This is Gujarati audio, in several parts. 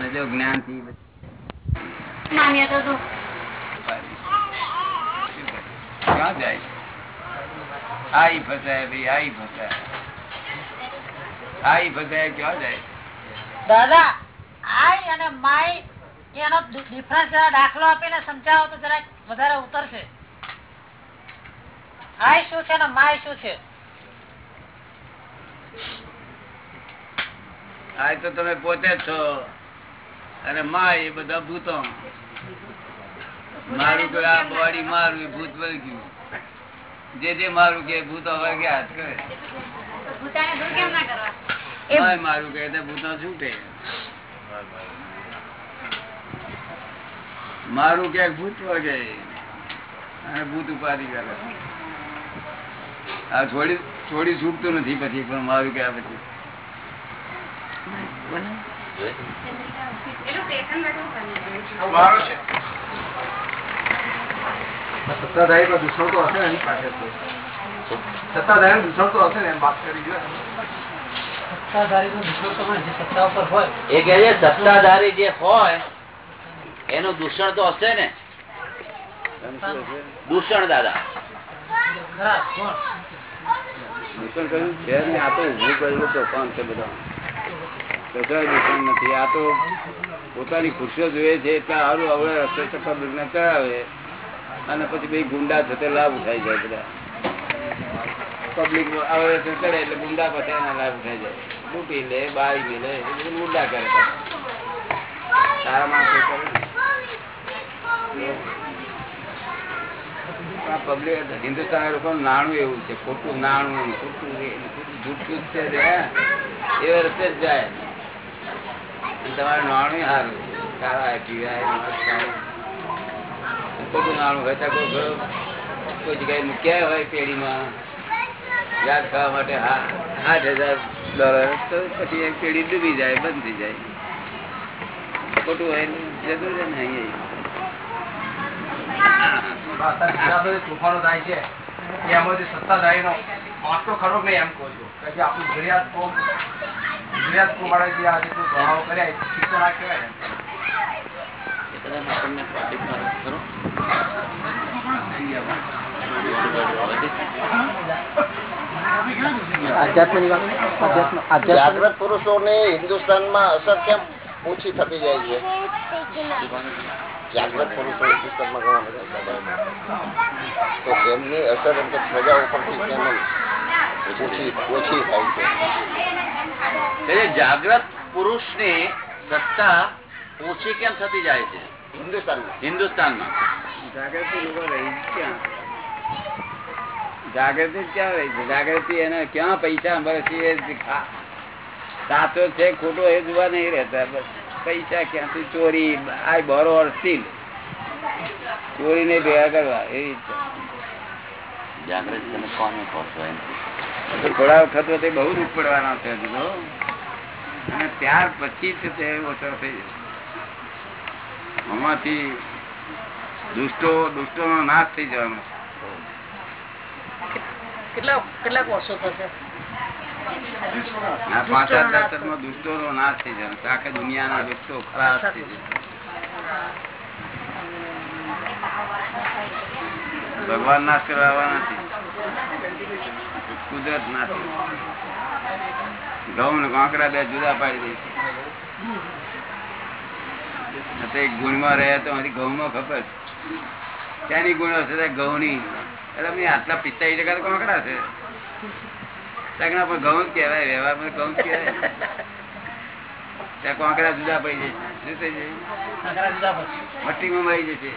અને જો જ્ઞાનથી ક્યાં જાય? આઈ ફસાય ભાઈ આઈ ફસાય. આઈ ફસાય ક્યાં જાય? દાદા આઈ અને માય એનો ડિફરન્સ જરા દાખલો આપીને સમજાવો તો જરા વધારે ઉતરશે. આઈ શું છે ને માય શું છે? આ તો તમે પોતે જ છો. અને માં એ બધા ભૂતો મારું તો આ બોડી મારું એ ભૂત વર્ગ્યું જે જે મારું કે ભૂતો વર્ગ્યા કરે. મારું કે ભૂતો છૂટે. મારું ક્યાંક ભૂત વગે અને ભૂત ઉપાધિ કરે. આ થોડી થોડી છૂટતું નથી પછી, પણ મારું ક્યાં પછી. સત્તાધારી પર દૂષણ તો હશે ને એની પાસે સત્તાધારી નું દૂષણ તો હશે ને એમ વાત કરી જોઈએ સત્તાધારી નું તો જે હોય. એ કે છે સત્તાધારી જે હોય એનું દૂષણ તો હશે ને. દૂષણ દાદા. દૂષણ કર્યું છે આ તો ઊભું કરેલું કોણ છે બધા? બધા દૂષણ નથી આ તો પોતાની ખુશીઓ જોઈએ છે એટલે સારું હવે રસ્તે ચક્કર દુર્ગને ચડાવે, અને પછી ભાઈ ગુંડા થતે લાભ ઉઠાઈ જાય બધા. પબ્લિક આવે રસ્તે ચડે એટલે ગુંડા પછી એના લાભ ઉઠાઈ જાય. લૂંટી લે, બાળી લે, એ બધું ગુંડા કરે સારા માણસો કરે પબ્લિક હિન્દુસ્તાન લોકો નાણું એવું છે, ખોટું નાણું, ખોટું જૂઠું છે એ રસ્તે જ જાય. તમારું નાણું સારું. ખાવા પીવાય ખોટું નાણું હોય તો કોઈ જગ્યાએ મૂક્યા હોય પેઢીમાં, યાદ ખાવા માટે આઠ હજાર ડોલર તો પછી પેઢી ડૂબી જાય, બંધ થઈ જાય. ખોટું હોય જરૂર છે ને અહીંયા. તોફાનો થાય છે એમાંથી સત્તાધારીનો વાંક તો ખરો નહીં એમ કહું છું? કે આપણું ગુજરાત કોમ પુરુષો જે આજે કોઈ પ્રભાવ કર્યા એ ઠીક તો ના. હિન્દુસ્તાનમાં હિન્દુસ્તાનમાં અસર કેમ ઓછી થતી જાય છે? જાગ્રત પુરુષો હિન્દુસ્તાનમાં ઘણા બધા તો તેમની અસર એમ કે પ્રજા ઉપરથી કેમ ઓછી ઓછી થાય છે. એટલે જાગ્રત પુરુષની સત્તા ઓછી કેમ થતી જાય છે? હિન્દુસ્તાનમાં. હિન્દુસ્તાનમાં. જાગૃતિ લોકો રહી ક્યાં? જાગૃતિ ક્યાં રહી છે? જાગૃતિ એને ક્યાં પૈસા મળે છે એ જ ખા- સાચો છે ખોટો એ જોવા નહીં રહેતા બસ પૈસા ક્યાંથી? ચોરી આ બોરો અડતી ચોરી ને ભેગા કરવા એવી ઈચ્છા. જાગૃત તમે કોને કહો છો એમ? થોડા વખત તે બહુ દુઃખ પડવાના છે હજુ અને ત્યાર પછી જ તે ઓછો થઈ જશે આમાંથી દુષ્ટો દુષ્ટો નો નાશ થઈ જવાનો કેટલા કેટલાક વર્ષો થશે? દુષ્ટો નો નાશ થઈ જવાનો આખા દુનિયાના દુષ્ટો ખરાબ થઈ જશે. ભગવાન નાશ કરવા નથી. કુદરત નાશ ઘઉં ને કાંકરા બે જુદા પાડી દે છે. ગુણમાં રહે તો મારી ઘઉંમાં ખબર ત્યાંની ગુણ હશે ઘઉં ની એટલે આટલા પિસ્તાળીસ ટકા તો કાંકરા છે. ત્યાં પણ ઘઉં જ કહેવાય પણ ઘઉં જ કહેવાય. ત્યાં કોંકરા જુદા પડી જશે શું થઈ પડશે. મટ્ટીમાં મળી જશે.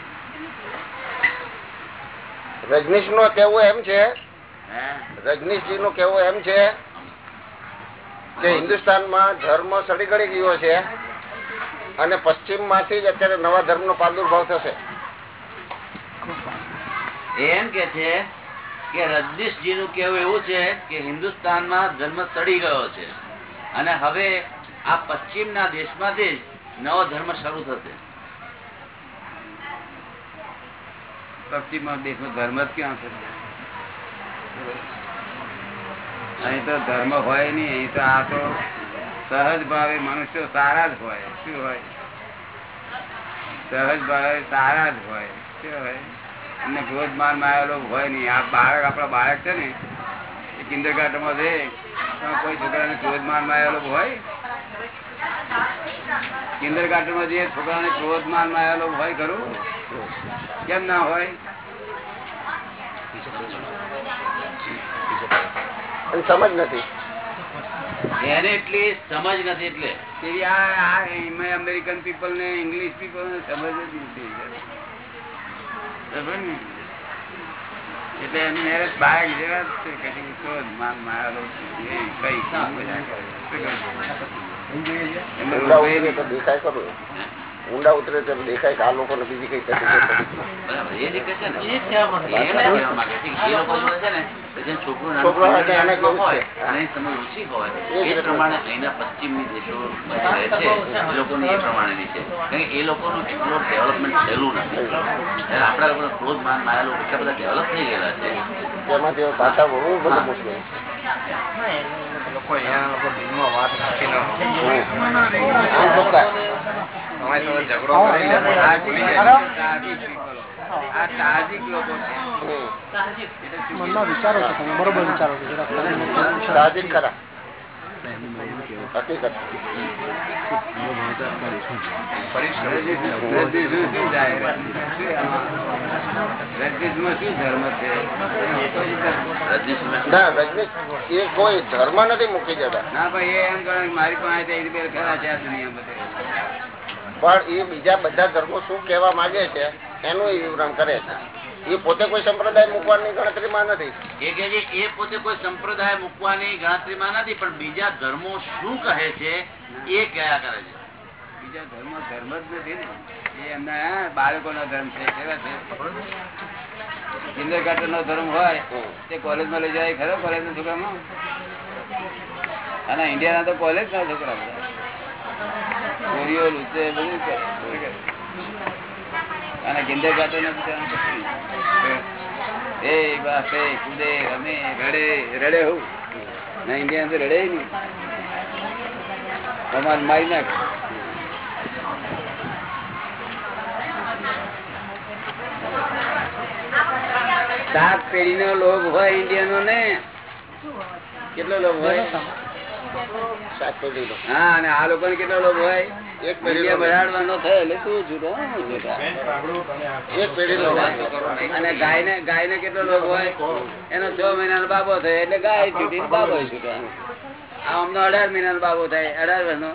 રજનીશનું કેવું એમ છે. રજનીશજી નું કેવું એમ છે કે હિન્દુસ્તાનમાં ધર્મ સડી ગળી ગયો છે અને પશ્ચિમમાંથી જ અત્યારે નવા ધર્મ નો પ્રાદુર્ભાવ થશે. એમ કે છે કે રજનીશજી નું કેવું એવું છે કે હિન્દુસ્તાનમાં ધર્મ સડી ગયો છે. અને હવે આ પશ્ચિમના દેશમાંથી જ નવો ધર્મ શરૂ થશે. પશ્ચિમમાં દેશમાં ધર્મ જ ક્યાં છે? અહીં તો ધર્મ હોય નહીં, અહીં તો આ તો સહજ ભાવે મનુષ્યો સારા જ હોય, શું હોય? સહજ ભાવે સારા જ હોય, શું હોય? અને ક્રોધ માન માયેલો હોય નહીં. આ બાળક, આપણા બાળક છે ને, એ કિન્ડર ગાર્ડનમાં છે કોઈ છોકરાને ક્રોધ માન માયેલો હોય? કિન્ડર ગાર્ડનમાં જે છોકરાને ક્રોધ માન માયેલો હોય ખરું? કેમ ના હોય? સમજ નથી. એને એટલી સમજ નથી એટલે. એવી આ અમેરિકન પીપલ ને ઇંગ્લિશ પીપલ ને સમજ જ નથી. બરાબર ને? એટલે એની મેરેજ બાઈક જેવા જ છે કદી ક્રોધ માન માયેલો કઈ ઊંડા ઉતરે તો દેખાય ખરું ઊંડા ઉતરે તો દેખાય કે આ બીજી કઈ લોકો ને કે જેમ છોકરું નાનું છોકરો હોય તો એને કેવું હોય છે? અને એની સમજ ઓછી હોય એ જ એ પ્રમાણે અહીંના પશ્ચિમની દેશો રહે છે એ લોકોની એ પ્રમાણેની છે. કારણ કે એ લોકોનું ડેવલપમેન્ટ થયેલું નથી. આપણા લોકોનો ક્રોધ માન માયા લોકો એટલા બધા ડેવલપ થઈ ગયેલા છે. તેમાં હવે પાછા વળવું બધું મુશ્કેલ. લોકો અહીંયા લોકો દિલમાં વાત રાખી ન. ઝઘડો કરી આ ભૂલી જાય. આ સાહજિક people. આ સાહજિક લોકો છે. મનમાં વિચારો છો તમે બરોબર વિચારો છો સાહજિક ખરા. કોઈ ધર્મ નથી મૂકી જતા ના ભાઈ એમ કરે મારી પાસે ખરા છે પણ એ બીજા બધા ધર્મો શું કેવા માંગે છે એનું એ વિવરણ કરે છે. એ પોતે કોઈ સંપ્રદાય મૂકવાની ગણતરીમાં નથી. એ કે છે એ પોતે કોઈ સંપ્રદાય મૂકવાની ગણતરીમાં નથી પણ બીજા ધર્મો શું કહે છે એ કયા કરે છે? બીજા ધર્મ ધર્મ જ નથી ને. એ એમના બાળકોનો ધર્મ છે કેવા છે? કિન્ડરગાર્ટન નો ધર્મ હોય તે કોલેજમાં લઈ જાય ખરો કોલેજ ના છોકરામાં? અને ઇન્ડિયાના તો કોલેજ ના છોકરા બધા ચોરીઓ લૂંટે બધું કરે. અને કિન્ડરગાર્ટન ના. એ બાપે કૂદે રમે રડે રડે હું? ના ઇન્ડિયા તો રડે નહીં. તમારે મારી નાખ. સાત પેઢી નો લોભ હોય ઇન્ડિયનો ને. કેટલો લોભ હોય? સાત પેઢી હા અને આ લોકો કેટલો લોભ હોય? એક પેઢીનો બરાડવાનો થયો એટલે તું છૂટો એક પેઢીનો અને ગાય ને ગાય ને કેટલો લોભ હોય? એનો છ મહિનાનો બાબો થાય એટલે ગાય છૂટી બાબો છૂટા આ અમને અઢાર મહિનાનો બાબો થાય અઢાર વર્ષનો.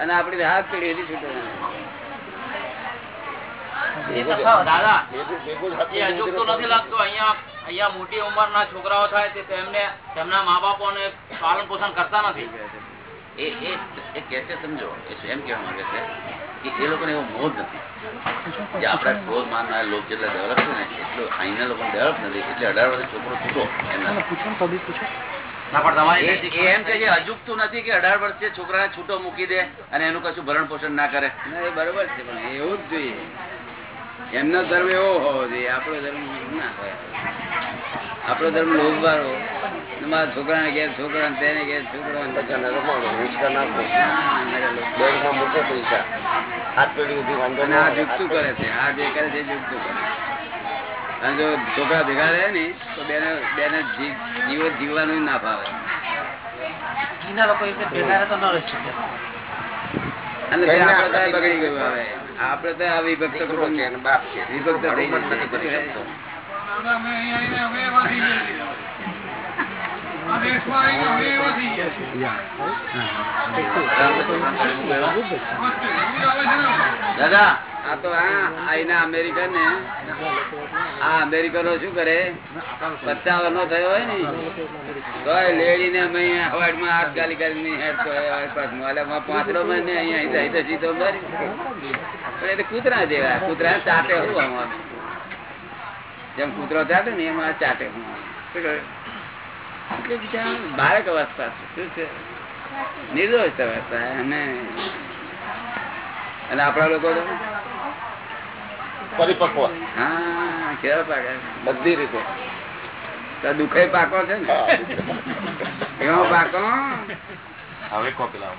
અને આપડી હાથ પેઢી હતી છૂટો મોટી ઉંમર ઉંમરના છોકરાઓ થાય તેમના મા બાપો પાલન પોષણ કરતા નથી. એ એ એ કે છે સમજો એ એમ કહેવા માંગે છે કે એ લોકોને એવો મોહ નથી. જે આપણા ક્રોધ માનનાર લોકો જેટલા ડેવલપ છે ને એટલો અહીંના લોકો ડેવલપ નથી. એટલે અઢાર વર્ષ છોકરો છૂટો એમના. પૂછો ને પૂછો. ના પણ તમારી એ- એ એમ કે છે નથી કે અઢાર વર્ષે છોકરાને છૂટો મૂકી દે અને એનું કશું ભરણ પોષણ ના કરે. ના એ બરોબર છે પણ એવું જ જોઈએ. એમનો ધર્મ એવો હોવો જોઈએ આપણો ધર્મ ના હોય. આપણો ધર્મ લોભ વાળો ને મારા છોકરાને ઘેર છોકરા તેને ઘેર છોકરા ના કરે છે આ જે કરે છે કરે અને જો છોકરા ભેગા રહે ને તો બેને બેને જીવન જીવવાનું ના ફાવે. લોકો ભેગા તો ન રહી શકે. આપણે તો બગડી ગયું હવે. આપણે તો આ વિભક્ત કુટુંબ છે બાપ છે. વિભક્ત. દાદા આ તો આઈના અમેરિકન ને. આ અમેરિકનો શું કરે? પચાસ નો થયો હોય ને. લેડી ને અહીંયા હવાડમાં હાથ ગાલી ગાલી માં પાંચડો મહિને અહીંયા અહીં અહીં સીધો મારી. કૂતરા જેવા. કૂતરા ચાટે હું આમાં જેમ કૂતરો ચાટે ને એમાં ચાટે હું બાળક અવસ્થા શું છે? નિર્દોષ અવસ્થા અને આપણા લોકો તો પરિપક્વ. હા કેવા પાકે? બધી રીતે. દુખે પાકો છે ને? એવો પાકો? હવે કોપી લાવો.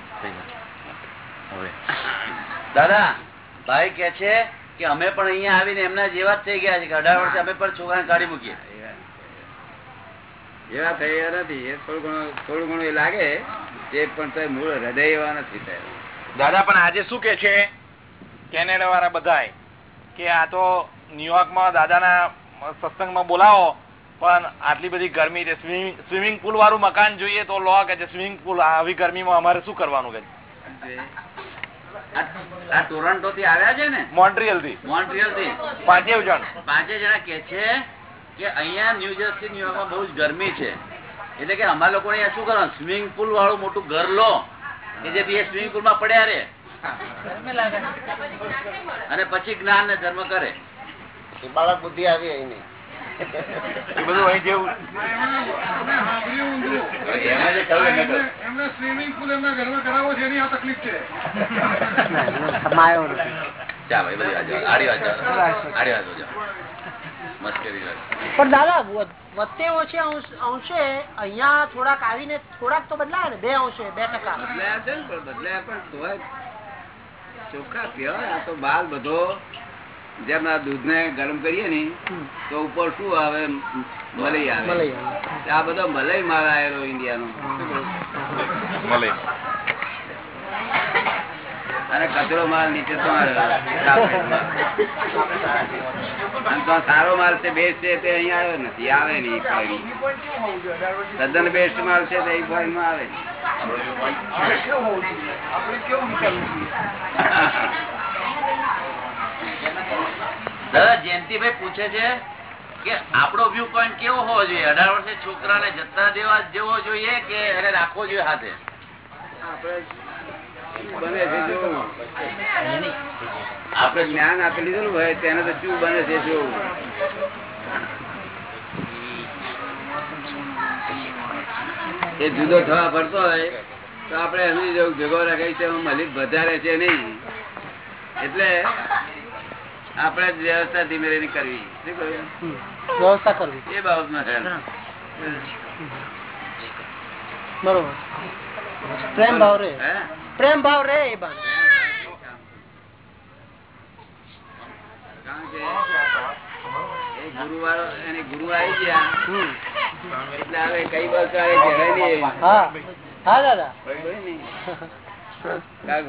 હવે. દાદા ભાઈ કે છે કે અમે પણ અહીંયા આવીને એમના જેવા જ થઈ ગયા છે કે અઢાર વર્ષે અમે પણ છોકરા કાઢી મૂકીએ. એવા. થયા નથી. એ થોડું ઘણું થોડું ઘણું એ લાગે તે પણ મૂળ હૃદય એવા નથી થયા. દાદા પણ આજે શું કે છે? કેનેડા વાળા બધાય. કે આ તો ન્યુયોર્કમાં દાદાના સત્સંગમાં બોલાવો પણ આટલી બધી ગરમી છે. સ્વિમિંગ પુલ વાળું મકાન જોઈએ તો લો કે સ્વિમિંગ પુલ આવી ગરમીમાં અમારે શું કરવાનું કે? ટોરન્ટો થી આવ્યા છે ને? મોન્ટ્રિયલથી મોન્ટ્રિયલથી પાંચે જણ. પાંચે જણા કે છે કે અહીંયા ન્યુજર્સી ન્યુયોર્કમાં બહુ જ ગરમી છે. એટલે કે અમારા લોકો અહીંયા શું કરવાનું? સ્વિમિંગ પુલ વાળું મોટું ઘર લો. કે જે સ્વિમિંગ પુલમાં પડ્યા રે અને પછી જ્ઞાન ને ધર્મ કરે. બાળક બુદ્ધિ આવી એની. એ બધું અહીં જેવું. એમાં જે કહ્યું એને કહ્યું. એમને સ્વિમિંગ પુલ એમના ઘરમાં કરાવો છે એની આ તકલીફ છે. સમાયો નથી ચાલો એ બધી આડી વાત આડી વાત જાઓ. મસ્કરી વાત. પણ દાદા વધતે વચ્ચે ઓછે અંશ- અહિયાં થોડાક આવીને થોડાક તો બદલાય ને બે અંશે બે ટકા. બદલાયા છે બદલાયા પણ તોય ચોખ્ખા pure. આ તો બાલ બધો જેમ આ દૂધ ને ગરમ કરીએ ને તો ઉપર શું આવે? મલઈ આવે. આ બધો મલઈ માલ આવેલો ઇન્ડિયાનો. મળે અને કચરો માલ નીચે તો. અને તો સારો માલ છે બેસ્ટ છે તે અહીંયા આવ્યો નથી આવે નહીં ફોરેન. તદ્દન બેસ્ટ માલ છે તે ફોરેનમાં આવે દાદા જયંતિભાઈ પૂછે છે કે આપણો વ્યૂ પોઈન્ટ કેવો હોવો જોઈએ અઢાર વર્ષે છોકરાને જતા દેવા જેવો જોઈએ કે એને રાખવો જોઈએ હાથે આપણે બને છે જોવું આપણે જ્ઞાન આપી લીધું ને ભાઈ તેને તો શું બને છે જોવું એ જુદો થવા પડતો હોય તો આપડે એમની જો ભેગો રાખી છે મલિક વધારે છે નહીં. એટલે આપણે વ્યવસ્થા ધીમે ધીમે કરવી. શું? વ્યવસ્થા કરવી. એ બાબતમાં. બરોબર. પ્રેમ ભાવ રે? પ્રેમ ભાવ રે એ બાંધ એને ગુરુ આવી ગયા એટલે હવે કઈ. હા દાદા બરોબર ને?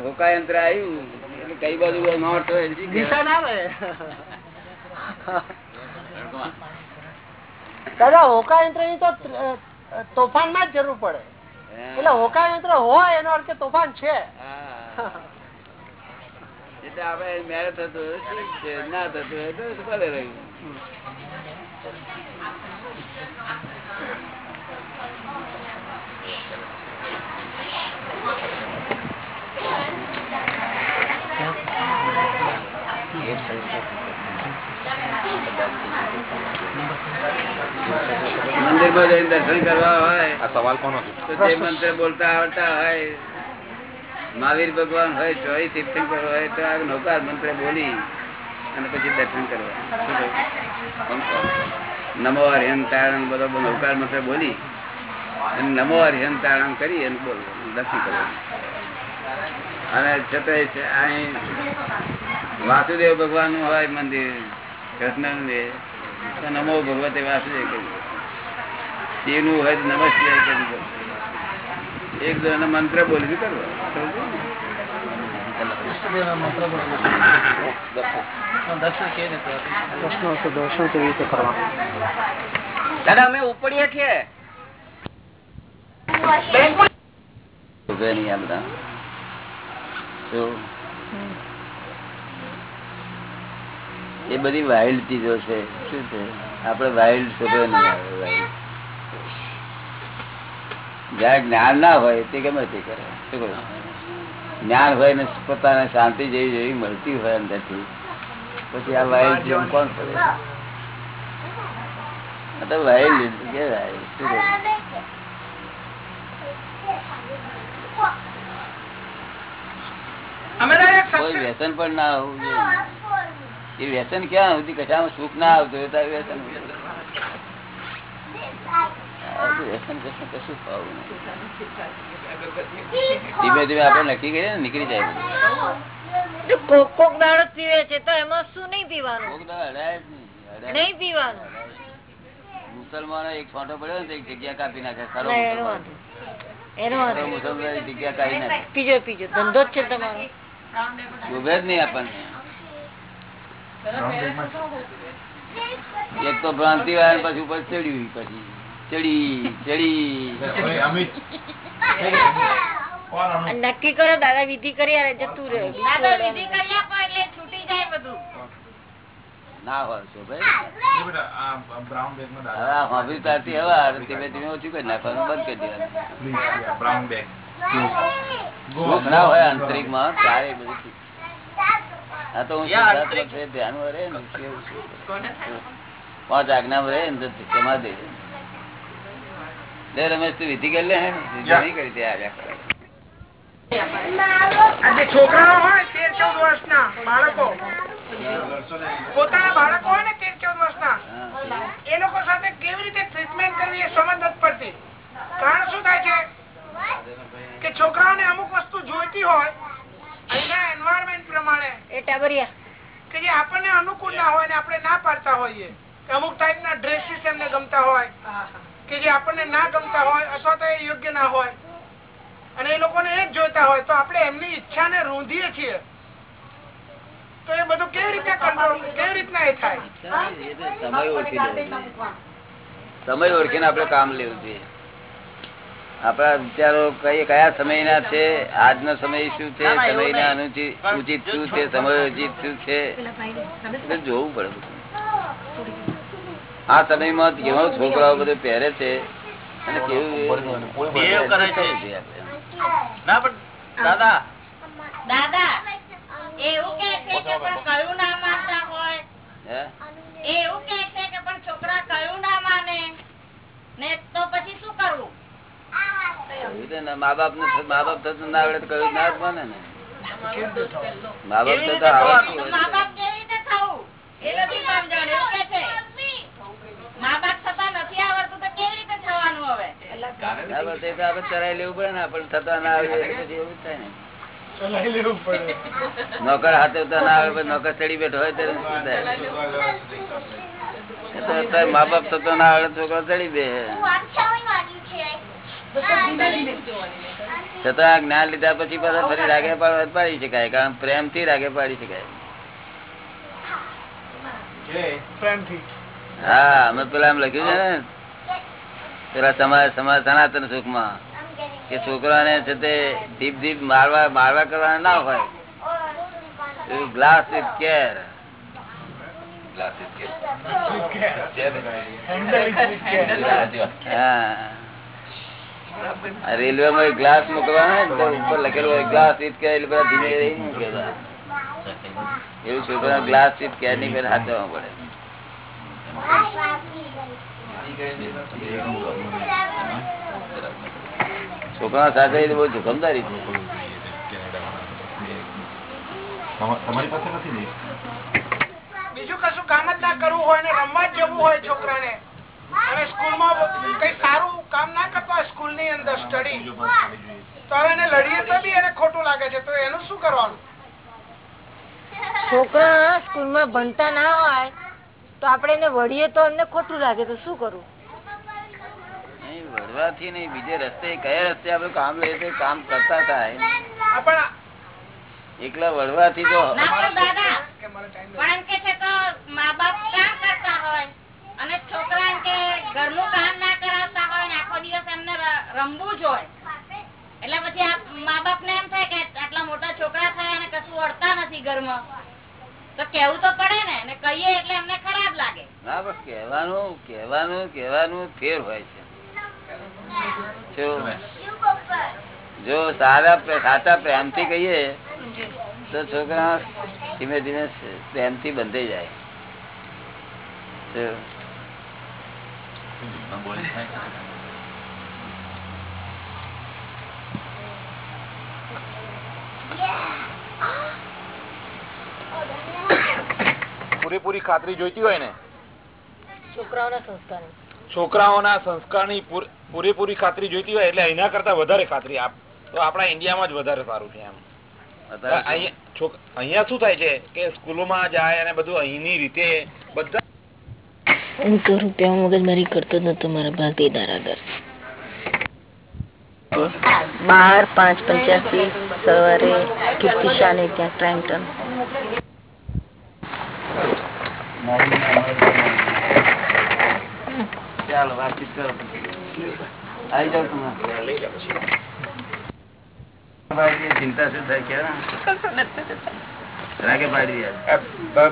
હોકાયંત્ર આવ્યું એટલે કઈ બાજુ નોટ હોય શી કહેવાય? નિશાન આવે દાદા હોકા યંત્રની તો તોફાનમાં જ જરૂર પડે એટલે હોકા યંત્ર હોય એનો અર્થ કે તોફાન છે. એટલે આપડે મેરેજ થતું ના થતું તો ભલે રહ્યું? મંદિર જઈને દર્શન કરવા હોય આ સવાલ કોનો તો જે મંત્ર બોલતા આવડતા હોય મહાવીર ભગવાન હોય ચોઈ તીર્થંકર હોય તો આ નૌકા મંત્ર બોલી અને પછી દર્શન કરવા. નમો હરિહન તારણ બધો નૌકાર મંત્ર બોલી અને નમો હરિહન તારણ કરી અને બોલ દર્શન કરવા. અને છતાંય છે અહીં વાસુદેવ ભગવાનનું હોય મંદિર કૃષ્ણ નમો ભગવતે વાસુદેવ કહ્યું શિવનું હોય તો નમઃ કરી દો. એક જણ મંત્ર બોલી કરવો? દાદા અમે ઉપડીએ છીએ. નહીં? એ બધી વાઇલ્ડ ચીજો છે. શું છે? આપડે વાઇલ્ડ શોભે નહીં આવે wild. જ્યાં જ્ઞાન ના હોય તે ગમે તે કરે? શું જ્ઞાન હોય ને પોતાને શાંતિ જેવી જેવી મળતી હોય અંદરથી પછી આ વાઇલ્ડ જીવન કોણ કરે? શું કોઈ વ્યસન પણ ના હોવું એ વ્યસન ક્યાં સુધી કશામાં સુખ ના આવતું વ્યસન ધીમે ધીમે આપડે નક્કી કરીએ ને નીકળી જાય કોક કોક દાડો પીવે છે તો એમાં શું નહીં પીવાનું? કોક દાડો નહીં. પીવાનું. મુસલમાનો એક છોટો પડ્યો ને એક જગ્યા કાપી નાખે ખરો મુસલમાન. જગ્યા કાપી નાખે. પીજો પીજો. ધંધો જ છે તમારો. શોભે જ નહીં આપણને. એક તો ભ્રાંતિ વાળા પછી ઉપર ચડ્યું પછી ચડી ચડી. નક્કી કરો દાદા વિધિ કરી અને જતું રહે. દાદા વિધિ કરી આપો એટલે છૂટી જાય બધું. ના હોય શોભે હવે આ હોભી તારથી હવે આ ધીમે ધીમે ઓછું કરી નાખવાનું બંધ કરી દેવાનું. સુખ હોય આંતરિકમાં ત્યારે એ બધું આ તો હું ધ્યાનમાં રહે ને પાંચ આજ્ઞામાં રહે ને જમા સમાધિ છોકરાઓ હોય તેર ચૌદ વર્ષના બાળકો. પોતાના બાળકો હોય ને તેર ચૌદ વર્ષના. હા. એ લોકો સાથે કેવી રીતે ટ્રીટમેન્ટ કરવી એ સમજ નથી પડતી. કારણ શું થાય છે? કે છોકરાઓને અમુક વસ્તુ જોઈતી હોય અહીંના એન્વાયરમેન્ટ પ્રમાણે એ ટાબરિયા કે જે આપણને અનુકૂળ ના હોય ને આપણે ના પાડતા હોઈએ કે અમુક ટાઈપના ડ્રેસીસ એમને ગમતા હોય. કે જે આપણને ના ગમતા હોય અથવા તો એ યોગ્ય ના હોય અને એ લોકોને એ જ જોઈતા હોય તો આપણે એમની ઈચ્છાને રૂંધીએ છીએ. તો એ બધું કેવી રીતે કંટ્રોલ કેવી રીતના એ થાય? સમય ઓળખીને આપણે કામ લેવું જોઈએ. આપણા વિચારો કઈ કયા સમયના છે આજનો સમય શું છે સમયના અનુચિત ઉચિત શું છે સમય ઉચિત શું છે? જોવું પડે. આ સમયમાં કેવા છોકરાઓ બધું પહેરે છે અને કેવું કરે છે. દાદા. દાદા એવું કે છે કે પણ કયું ના માનતા હોય? એવું કે છે કે પણ છોકરા કયું ના માને ને તો પછી શું કરવું? એવું તો ના- મા બાપ ને મા બાપ થતું ના આવડે તો કયું ના માને ને. મા બાપ થતા આવડતું મા બાપ કેવી રીતે થવું? એ નથી સમજણ એવું કે છે. મા બાપ થતા નથી આવડતું તો કેવી રીતે થવાનું હવે? ના બસ એ તો આપણે ચરાઈ લેવું પડે ને આપણે થતા ના આવે એટલે પછી એવું જ થાય ને. નોકર હાથવતા ના આવે પછી નોકર ચડી બેઠો હોય ત્યારે શું થાય? એ તો અત્યારે મા બાપ થતો ના આવડે છોકરો ચડી બે. છતાં આ જ્ઞાન લીધા પછી પાછા ફરી રાગે પાડવા પાડી શકાય કારણ પ્રેમથી રાગે પાડી શકાય. હા અમે પેલા એમ લખ્યું છે ને પેલા સમાજ સમાજ સનાતન સુખમાં કે છોકરાને છે તે ધીપ ધીપ મારવા મારવા કરવા ના હોય. Glass with care. રેલવે માં ગ્લાસ મૂકવાનો તો ઉપર લખેલું હોય ગ્લાસ વિથ કેર એટલે બધા ધીમે એવું છોકરા ગ્લાસ વિથ કેરની પેલા હાથવા પડે. છોકરા સાથે બહુ જોખમદારી છે. બીજું કશું કામ જ ના કરવું હોય ને રમવા જ જવું હોય છોકરાને. અને સ્કૂલમાં કઈ સારું કામ ના કરતો હોય સ્કૂલની અંદર સ્ટડી તો હવે એને લડીએ તો બી એને ખોટું લાગે છે. તો એનું શું કરવાનું? છોકરા સ્કૂલમાં ભણતા ના હોય તો આપણે એને વળીએ તો એમને ખોટું લાગે તો શું કરવું વળવાથી નહીં બીજે રસ્તે કયા રસ્તે આપણે કામ લઈએ તો કામ કરતા થાય. એકલા વળવાથી તો મા બાપ કામ કરતા હોય અને છોકરા કે ઘરનું કામ ના કરાવતા હોય ને આખો દિવસ એમને રમવું જ હોય. એટલે પછી આ મા બાપ ને એમ થાય કે આટલા મોટા છોકરા થયા અને કશું વળતા નથી ઘરમાં. તો કેવું તો પડે ને અને કહીએ એટલે એમને ખરાબ લાગે. ના બસ કહેવાનું કહેવાનું કહેવાનું ફેર હોય છે. જો- જો સારા સાચા પ્રેમથી કહીએ તો છોકરા ધીમે ધીમે પ્રેમથી બંધાઈ જાય. જો. પૂરેપૂરી ખાતરી જોઈતી હોય ને? છોકરાઓના સંસ્કાર છોકરાઓના સંસ્કારની પૂરેપૂરી ખાતરી જોઈતી હોય એટલે એના કરતા વધારે ખાતરી આપ તો આપણા ઇન્ડિયામાં જ વધારે સારું છે એમ. અત્યારે અહીંયા શું થાય છે કે સ્કૂલોમાં જાય અને બધું અહીંની રીતે બધા હું તો રૂપિયા મગજમારી કરતો જ નતો મારા ભાગીદાર આગળ બાર પાંચ પંચ્યાસી સવારે કીર્તિશા ને ત્યાં ટ્રેન્ટન ચાલો વાતચીત કરો આવી જાવ તમે. ચિંતા શું થાય કે રાગે પાડી દે.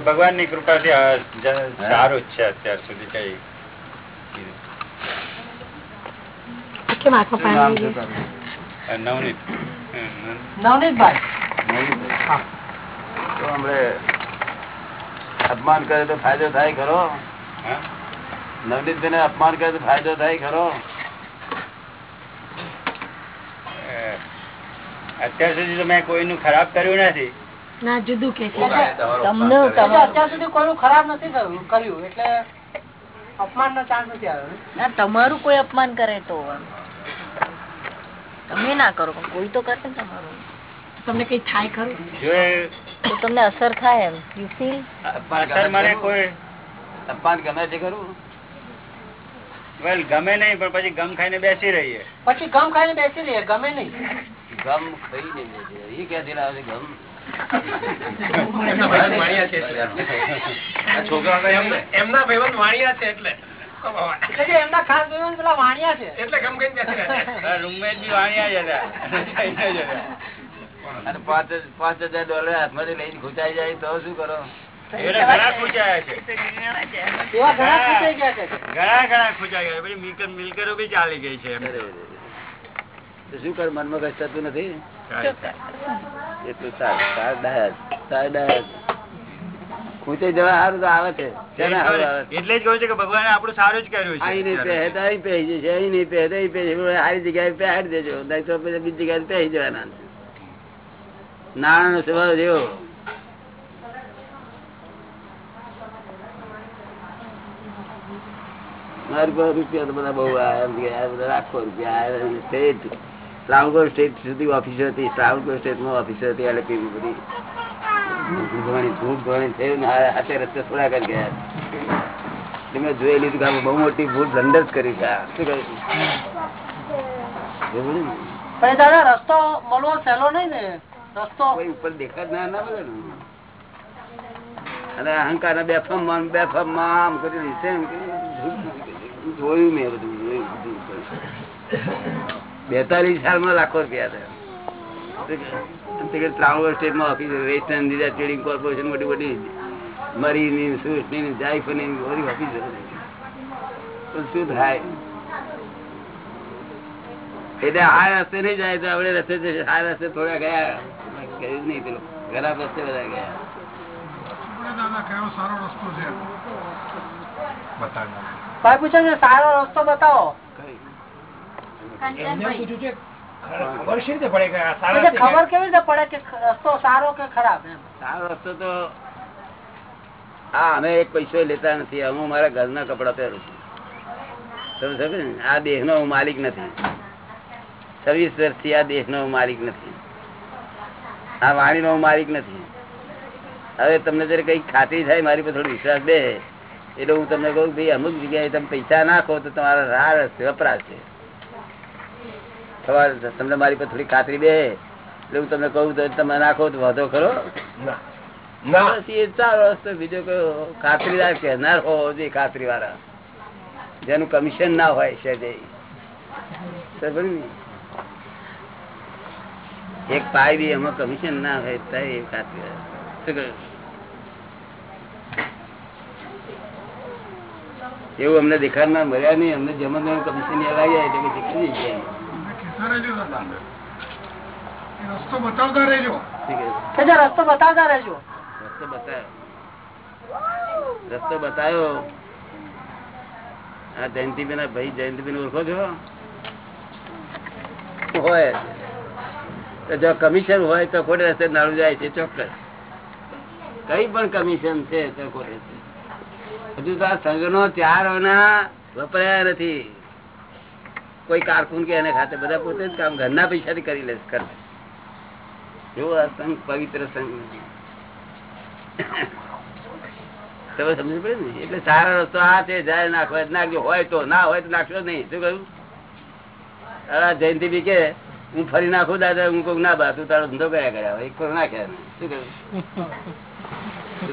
ભગવાનની કૃપાથી થી સારું જ છે અત્યાર સુધી કઈ. કેમ નવનીત પાણી નવનીત. નવનીતભાઈ? નહીં. તો હમણે અપમાન કરે તો ફાયદો થાય ખરો? નવનીતભાઈ ને અપમાન કરે તો ફાયદો થાય ખરો? અત્યાર સુધી તો મેં કોઈનું ખરાબ કર્યું નથી. ના જુદું કે તમને અત્યાર સુધી કોઈનું ખરાબ નથી કર્યું એટલે અપમાન નો ચાન્સ નથી આવ્યો. ના તમારું કોઈ અપમાન કરે તો તમે ના કરો કોઈ તો કરશે ને તમારું. તમને કઈ થાય ખરું? તો તમને અસર થાય એમ. યુ ફીલ અસર ગમે મને કોઈ અપમાન ગમે છે ખરું વેલ ગમે નહીં પણ પછી ગમ ખાઈને બેસી રહીએ. પછી ગમ ખાઈને બેસી રહીએ ગમે નહીં. ગમ ખાઈ બેસી એ ક્યાંથી લાવે છે ગમ. એમના ભાઈબંધ વાણિયા છે એટલે. એમના. ખાસ ભાઈબંધ પેલા વાણિયા છે. એટલે ગમ કઈ બેસી રહ્યા રૂમમેટ બી વાણિયા જ જ હતા. અને પાંચ પાંચ હજાર ડોલર હાથમાંથી લઈને ખૂંચાઈ જાય તો શું કરો? છે. છે. છે. શું કર મનમાં કઈ થતું નથી? એટલું છે, છે. ખૂંચાઈ જવા સારું તો આવે છે. છે? એટલે જ કહું છું કે ભગવાન આપણું સારું જ કર્યું અહીં નહીં છે પહેરે તો અહીં પહેરી જશે અહીં નહીં પહેરે તો અહીં પહેરી. સારી જગ્યાએ પહેરી દેજો નહીં તો બીજી જગ્યાએ પહેરી જવાના. નાણાં નો સ્વભાવ જેવો. મારી પાસે રૂપિયા બહુ થોડા કરી ગયા. એટલે મેં જોઈ લીધું કે મોટી ભૂલ ધંધર જ કરી છે. દાદા, રસ્તો મળવો સહેલો નહીં ને. કોઈ ઉપર દેખા જ ના ના ને. અને અહંકાર ને બેફમ બેફમ આમ કરી જોયું મેં બધું જોયું બધું બેતાલીસ સાલમાં લાખો રૂપિયા હતા ઓફિસ બધી તો શું થાય? એટલે આ રસ્તે નહીં જાય તો આપણે રસ્તે. આ રસ્તે થોડા ગયા. કહ્યું નહીં પેલું. ખરાબ રસ્તે બધા ગયા. સારો રસ્તો બતાવો. ખબર કે આ સારા એટલે ખબર કેવી રીતે પડે કે રસ્તો સારો કે ખરાબ સારો રસ્તો તો હા અમે એક પૈસો લેતા નથી હું મારા ઘરના કપડા પહેરું છું. તમે સમજ આ દેહ નો હું માલિક નથી. છવ્વીસ વર્ષથી આ દેહ નો હું માલિક નથી. આ વાણી નો માલિક નથી. હવે તમને જયારે કઈ ખાતરી થાય મારી પર થોડો વિશ્વાસ બે. એટલે હું તમને કહું ભાઈ અમુક જગ્યાએ તમે પૈસા નાખો તો તમારા રાહ વપરાશે તમને મારી પર થોડી ખાતરી બે. એટલે હું તમને કહું તો તમે નાખો તો વાંધો ખરો. સારો રસ્તો બીજો કયો ખાતરીદાર કહેનાર હોવો જોઈએ ખાતરી વાળા જેનું કમિશન ના હોય છે? એક પાય બી એમાં કમિશન ના હોય તો એ? એવું અમને દેખાડનાર મળ્યા નહીં. અમને જમન કમિશન લાગ્યા એટલે ખરી ગયા રસ્તો બતાવતા રહેજો. શું કહ્યું? કે જે રસ્તો બતાવતા રહેજો. રસ્તો બતાવ્યો રસ્તો બતાવ્યો આ જયંતિબેન ભાઈ જયંતિબેન ઓળખો છો? હોય. જો કમિશન હોય તો ખોટે રસ્તે નાળું જાય છે, ચોક્કસ. કઈ પણ કમિશન છે તો ખોટે હજુ તો આ સંઘ નો વપરાયા નથી. કોઈ કારકુન કે એને ખાતે બધા પોતે જ કામ ઘરના પૈસાથી કરી લે કરે જો આ સંઘ પવિત્ર સંઘ. તમે સમજ પડે ને? એટલે સારો રસ્તો આ છે જાય નાખવા નાખજો. હોય તો ના હોય તો નાખશો નહીં. શું કહ્યું? જયંતિ બી કે હું ફરી નાખું દાદા, હું કહું ના બા તું તારો ધંધો કર્યા કર્યા એક કોઈ નાખ્યા. શું કહ્યું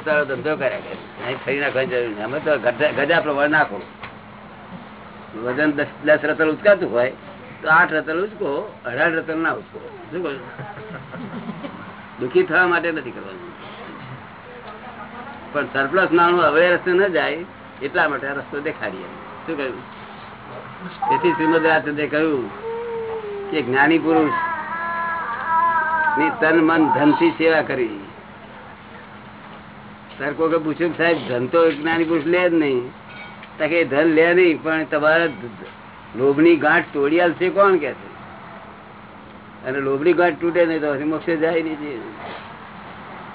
તારો ધંધો કર્યા કરે. અહીં ફરી નાખવાની જરૂર નહીં. અમે તો ગજા પ્રમાણે નાખો. વજન દસ દસ રતલ ઉચકાતું હોય, તો આઠ રતલ ઉચકો, અઢાર રતલ ના ઉચકો. શું કહ્યું દુઃખી થવા માટે નથી કરવાનું. પણ સરપ્લસ નાણું હવે રસ્તે ન જાય, એટલા માટે રસ્તો દેખાડીએ. શું કહ્યું તેથી શ્રીમદ રાજચંદ્રે કહ્યું કે જ્ઞાની પુરુષની તન મન ધનથી સેવા કરી. સર કોઈ પૂછ્યું સાહેબ, ધન તો જ્ઞાની પુરુષ લે જ નહીં. તકે ધન લે નહીં, પણ તમારા લોભની ગાંઠ તોડિયાલ છે કોણ કે છે? અને લોભની ગાંઠ તૂટે નહીં તો મોક્ષે જાય નહીં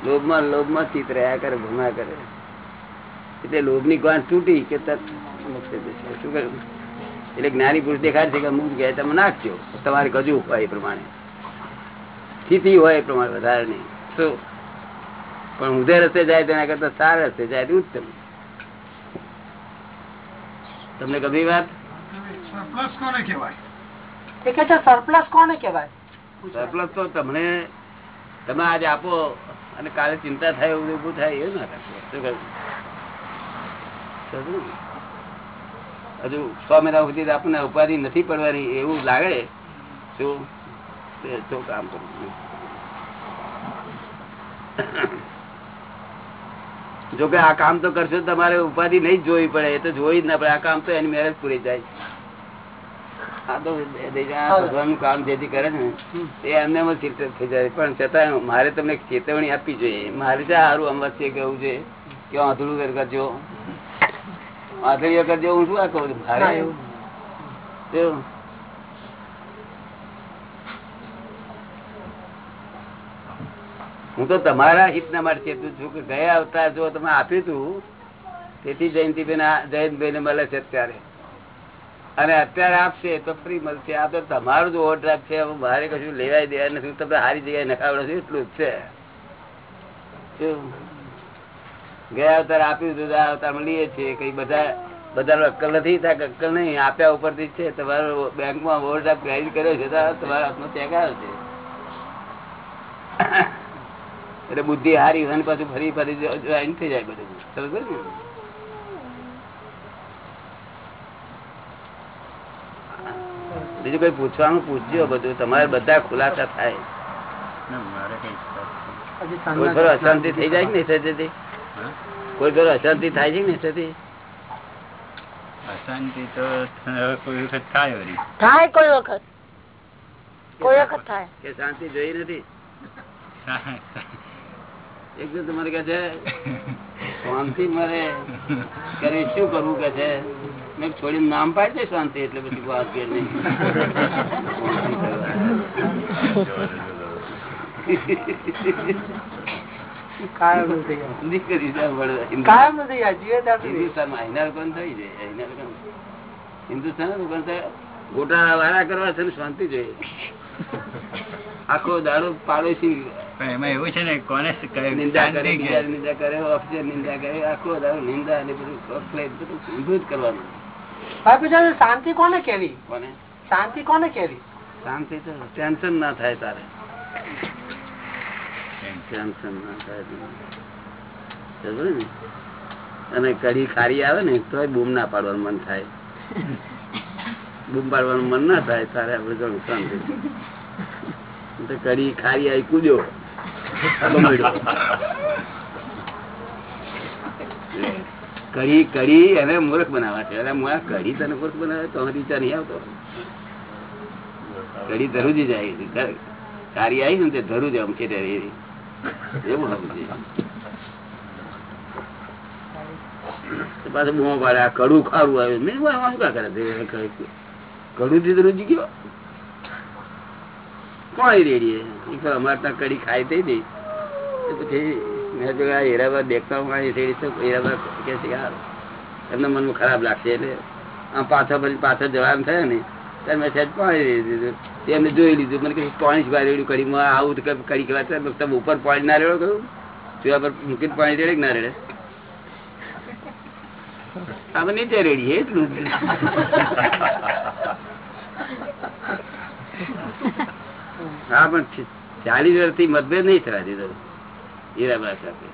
લોભમાં લોભમાં ચિત રહ્યા કરે ભૂમા કરે. એટલે લોભની ગાંઠ તૂટી કે તક મોક્ષે જશે. શું કહ્યું એટલે જ્ઞાની પુરુષ દેખાય છે કે અમુક જગ્યાએ તમે નાખજો. તમારે ગજુ હોય એ પ્રમાણે. સ્થિતિ હોય એ પ્રમાણે વધારે નહીં. શું પણ ઊંધે રસ્તે જાય તેના કરતા સારા રસ્તે જાય તે ઉત્તમ. તમને ગમી વાત? સરપ્લસ કોને કહેવાય? એ કે છે સરપ્લસ કોને કહેવાય? સરપ્લસ તો તમને તમે આજે આપો અને કાલે ચિંતા થાય એવું ઉભું થાય એવું ના રાખો શું કહ્યું? હજુ છ મહિના સુધી આપણને ઉપાધિ નથી પડવાની એવું લાગે. શું તો કામ કરવું જો કે આ કામ તો કરશો તમારે ઉપાધિ નહીં જોવી પડે એ તો જોઈ જ ના પડે. આ કામ તો એની મેરેજ પૂરી જાય આ તો કામ જેથી કરે છે એ એમને થઈ જાય. પણ છતાં મારે તમને ચેતવણી આપવી જોઈએ. મારે ત્યાં સારું અમત છે કેવું છે. કે અધૂરું કરજો. આંધળીઓ કરજો હું શું આ કહું છું? હું તો તમારા હિતના માટે ચેતું છું કે ગયા અવતાર જો તમે આપ્યું હતું તેથી જયંતિબેન બેન જયંતભાઈ ને મળે છે અત્યારે. અને અત્યારે આપશે તો ફ્રી મળશે. આ તો તમારું જ ઓવરડ્રાફ્ટ છે. મારે કશું લેવાય દેવા નથી. તમે સારી જગ્યાએ નખાવડો છો. એટલું જ છે? ગયા અવતાર આપ્યું હતું આ અવતાર લઈએ છીએ. કઈ બધા બધા અક્કલ નથી અક્કલ નહીં. આપ્યા ઉપરથી છે. તમારો બેંકમાં ઓવરડ્રાફ્ટ ક્રેડિટ કર્યો છે તમારા હાથમાં ચેક આવ્યો છે. એટલે બુદ્ધિ હારી હોય પાછું ફરી ફરી જોઈન થઈ જાય બધું. સમજ ને? બીજું કઈ પૂછવાનું પૂછજો બધું. તમારે બધા ખુલાસા થાય. અશાંતિ થઈ જાય ને કોઈ ઘર અશાંતિ થાય છે ને નહીં અશાંતિ? તો કોઈ વખત થાય વળી. થાય કોઈ વખત. કોઈ વખત થાય. કે શાંતિ જોઈ નથી? એક તો તમારે કે છે શાંતિ મારે કરી શું કરવું કે છે? મેં છોડીને નામ પાડી દે શાંતિ એટલે પછી વાત કે નહીં કાયમ જીવે થઈ જાય અહીંના. હિન્દુસ્તાન વાળા કરવા છે શાંતિ જોઈએ. આખો દાડો પાડોશી એમાં એવું છે ને કોને નિંદા કરે નિંદા કરે ઓફિસર નિંદા કરે આખો દાડો નિંદા અને બધું બધું ઊંધું જ કરવાનું. શાંતિ કોને કેવી? કોને? શાંતિ કોને કેવી? શાંતિ તો ટેન્શન ના થાય તારે. ને? અને કઢી ખારી આવે ને તો બૂમ ના પાડવાનું મન થાય. બૂમ પાડવાનું મન ના થાય, તારે આપડે ઘણું શાંતિ. તો કઢી ખારી આવી કૂદ્યો. કઢી કઢી એને મૂર્ખ બનાવવા છે. અરે મુઆ કઢી તને મૂર્ખ બનાવે તો વિચાર નહીં આવતો. કઢી ધરુજી જાય. ખારી આવી ને તે ધરું જ આમ છે એવું બૂમો પાડે, આ કડું ખારું આવ્યું મેં શું કા કરે? કડું થી ધરુજી ગયો કોણ રેડીએ તો અમારે ત્યાં કડી ખાઈ થઈ હતી પછી મેં જો આ હીરાબા દેખતા હું આ શેરડી તો હીરાબા કે છે યાર આ મનમાં ખરાબ લાગશે એટલે આમ પાછા પછી પાછા જવાનું થયો ને, ત્યારે મેં સાહેબ રેડી દીધું તે એમને જોઈ લીધું. મને કહ્યું પાણી જ રેડ્યું કડીમાં આવું કડી કહેવાય તમે ઉપર પાણી ના રેડો? કહ્યું. ચૂલા પર મૂકીને પાણી રેડે કે ના રેડે? અમે નીચે રેડીએ, એટલું જ. હા, પણ ચાલીસ વર્ષથી મતભેદ નહીં થવા દીધો. હીરાબા સાથે.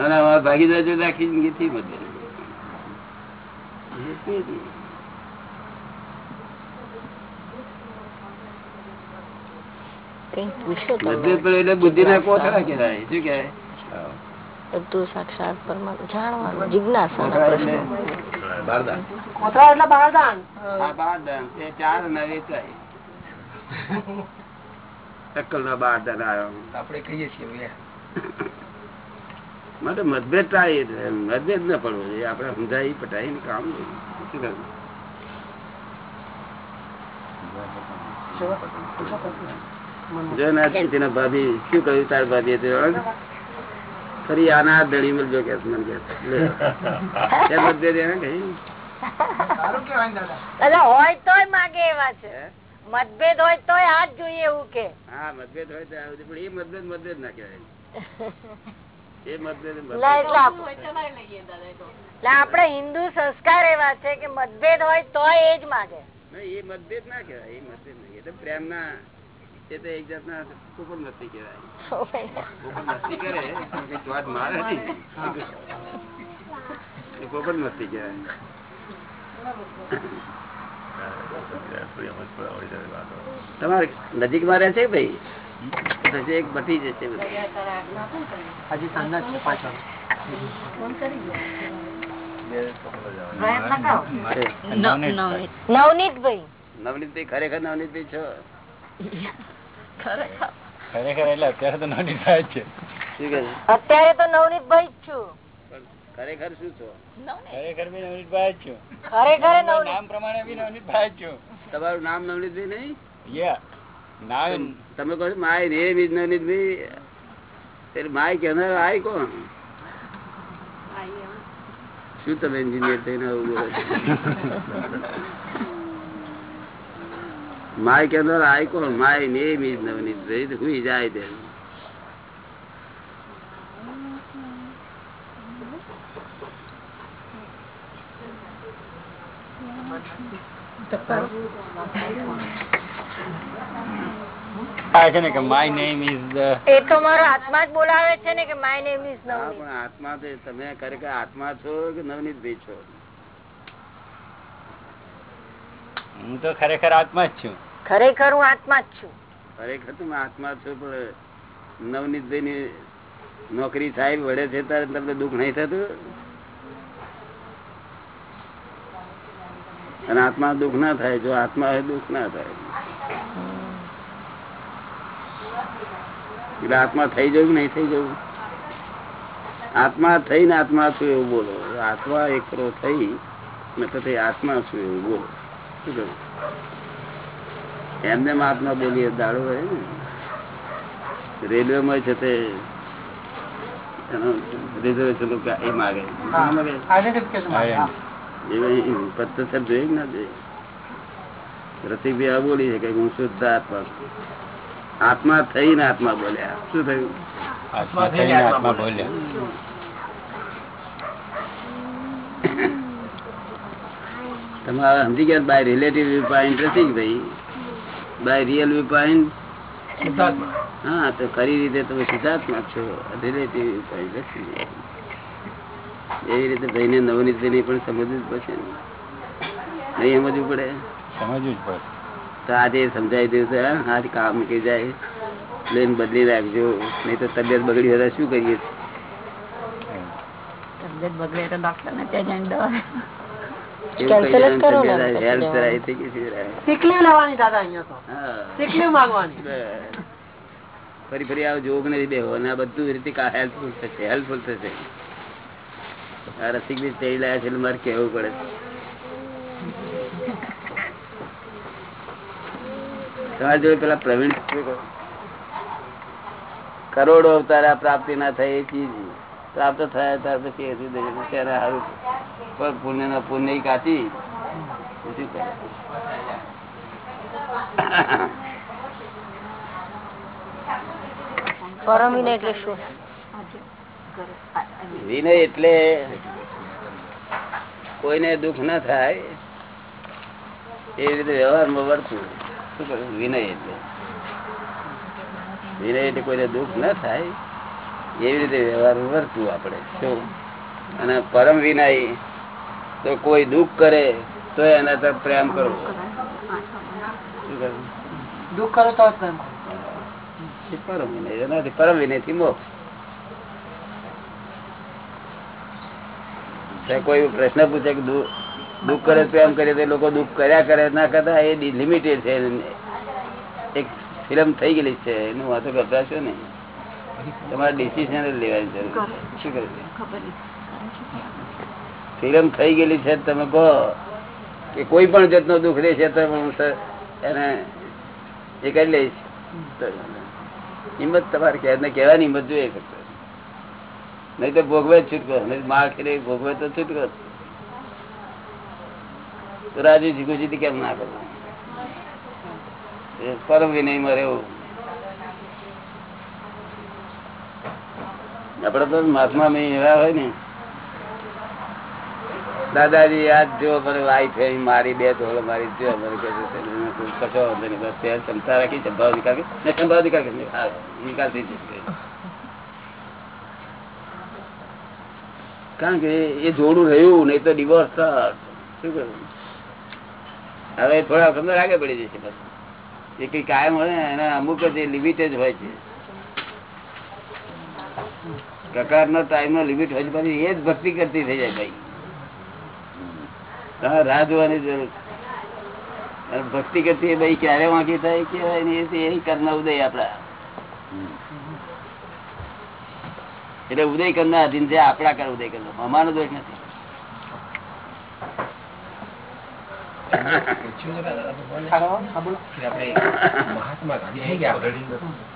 અને અમારા ભાગીદાર જોડે આખી જિંદગીથી મતભેદ. કઈ પૂછો મતભેદ પણ એટલે બુદ્ધિ ના કોથળા કહેવાય શું કહેવાય બધું સાક્ષાત પરમાત્મા જાણવાનું જિજ્ઞાસા કોથળા એટલે બહારદાન આ તે ચાર ના વેચાય અક્કલ ના બારદાન આવ્યો. આપણે કહીએ છીએ. માટે મતભેદ ટાળીએ મતભેદ ના પડવો જોઈએ. આપણે સમજાવી ને કામ. શું? જો ના તેના ભાભી શું કહ્યું તાર ભાભી ફરી આના હાથ મળજો કે મને કે. મતભેદ કેવાય હોય તો માગે એવા છે. મતભેદ હોય તોય હાથ જોઈએ એવું કે. હા મતભેદ હોય તો પણ એ મતભેદ મતભેદ ના કહેવાય. એ મતભેદ મતભેદ. ના, એટલે આપ- એટલે આપણે હિન્દુ સંસ્કાર એવા છે કે મતભેદ હોય તોય એ જ માગે. એ મતભેદ ના કહેવાય એ મતભેદ નહીં. પ્રેમ ના એ તો એક જાતના કુપન નથી કહેવાય. કુપન નથી કરે કઈ મારે નહીં. એ નથી કહેવાય. તમારે નજીકમાં રહે છે ભાઈ? પછી એક બટી જશે બધું. હજી સાંજના જ છે નવનીત. ભાઈ નવનીતભાઈ. નવનીતભાઈ ખરેખર નવનીતભાઈ છો? ખરેખર. એટલે અત્યારે તો નવનીત થાય જ છે? અત્યારે તો નવનીતભાઈ જ છું. ખરેખર શું છો? ખરેખર બી નવનીતભાઈ જ છું. ખરેખર નામ નવનીત. પ્રમાણે બી નવનીતભાઈ જ છું. તમારું નામ નવનીતભાઈ નહીં? યા નામ તમે કહો છો માય નેમ ઇઝ નવનીતભાઈ એટલે માય કહેનાર આય કોણ? શું તમે એન્જિનિયર થઈને આવું બોલો માય કહેનાર આય કોણ? માય નેમ ઇઝ નવનીતભાઈ હુઈ જાય તે. છે ને કે માય નેમ ઇઝ એ તો મારો આત્મા જ બોલાવે છે ને કે માય નેમ ઇઝ નવનીત. પણ આત્મા તો તમે ખરેખર આત્મા છો કે નવનીતભાઈ છો? હું તો ખરેખર આત્મા જ છું. ખરેખર હું આત્મા જ છું. ખરેખર તું આત્મા છું, પણ નવનીતભાઈ ની નોકરી સાહેબ વડે છે ત્યારે તમને દુઃખ નહીં થતું? અને આત્મા દુઃખ ના થાય, જો આત્મા હોય દુઃખ ના થાય. એટલે આત્મા થઈ જવું નહીં થઈ જવું? આત્મા થઈને આત્મા છું એવું બોલો. આત્મા એકરો થઈ ને પછી આત્મા છું એવું બોલો. શું કહ્યું? એમને મહાત્મા બોલીએ દાડો હોય ને રેલવે માં છે તે રિઝર્વેશન એ માગે. ના પત્રસર જોઈ ના જોઈ રસિકભાઈ આ બોલી છે કે હું શુદ્ધ આત્મા. આત્મા થઈને આત્મા બોલ્યા. શું થયું? આત્મા થઈને આત્મા બોલ્યા. તમારા સમજી ગયા by relative interesting Rasikbhai by real viewpoint હા તો ખરી રીતે તમે સિદ્ધાર્થમાં છો. રિલેટિવ વ્યૂ પોઈન્ટ એવી રીતે ભાઈને નવનીત ભાઈને પણ સમજવું જ પડશે નહીં સમજવું પડે? સમજવું જ પડે તો આજે સમજાવી દઉં છે હા, આજ કામ મૂકી જાય. પ્લેન બદલી રાખજો. નહીં તો તબિયત બગડી હોય શું કરીએ? તબિયત બગડે તો ડોક્ટર ને ત્યાં જઈને દવા એવું જ કરો ને લેવાનું. દાદા અહીંયા તો. માંગવાની. ફરી ફરી આવ જોગ અને આ બધું રીતે હેલ્પફુલ થશે હેલ્પફુલ થશે. આ રસિક બી તેડી લાયા છે મારે કેવું પડે. તમારી જોડે પેલા પ્રવીણ કરોડો અવતાર આ પ્રાપ્તિ ના થાય એ ચીજ. પ્રાપ્ત થયા ત્યાર પછી એસી દઈ ત્યારે સારું પણ પુણ્ય ના પુણ્ય કાચી એટલે શું? વિનય એટલે કોઈને દુઃખ ના થાય એ રીતે વ્યવહારમાં વર્તવું શું કરું? વિનય એટલે. વિનય એટલે કોઈને દુઃખ ના થાય એવી રીતે વ્યવહાર વર્તવું આપણે. શું? અને પરમ વિનાય તો કોઈ દુઃખ કરે તો એના તરફ પ્રેમ કરવો? દુઃખ કરો? તો પ્રેમ કરો. પરમ વિનય એનાથી પરમ વિનયથી મોક્ષ કોઈ પ્રશ્ન પૂછે કે દુઃખ કરે પ્રેમ કરે તો એ લોકો દુઃખ કર્યા કરે ના કરતા એ લિમિટેડ છે. એક ફિલ્મ થઈ ગયેલી છે એનું વાતો કરતા છે ને? તમારે ડિસિઝન લેવાની જરૂર શું કરે છે? ફિલ્મ થઈ ગયેલી છે તમે કહો કે કોઈ પણ જાતનો દુઃખ રહેશે તો હું એને એ કરી લઈશ. હિંમત તમારે કહે કહેવાની હિંમત જોઈએ કરતો. નહીં તો ભોગવે છૂટકો નહીં માર ખેલે ભોગવે તો છૂટકો રાજી જીગુજી કેમ ના કરવું પરમ વિનય મરે રહેવું. આપડે તો મહાત્મા એવા હોય ને. દાદાજી યાદ જો મને વાઈફ મારી બે ધોળ, મારી જો મને કહે છે કશો વાંધો નહીં, બસ ત્યાં ક્ષમતા રાખી સંભાવ નિકાલ. ને સંભાવ નિકાલ થઈ જશે. કારણ કે એ જોડું રહ્યું નહીં તો ડિવોર્સ શું કહ્યું હવે થોડા સમજ આગળ પડી જશે બસ. એ કઈ કાયમ હોય ને, એના અમુક જ લિમિટેડ હોય છે. કકાર નો ટાઈમ નો લિમિટ હોય પછી એ જ ભક્તિ કરતી થઈ જાય ભાઈ. તમે રાહ જોવાની જરૂર. ભક્તિ કરતી ભાઈ ક્યારે વાંકી થાય કેવાય ને એ કરના ઉદય આપડા એટલે ઉદય કરના અધીન છે આપડા કર ઉદય કરનો અમારો દોષ નથી. મહાત્મા ગાંધી થઈ ગયા એ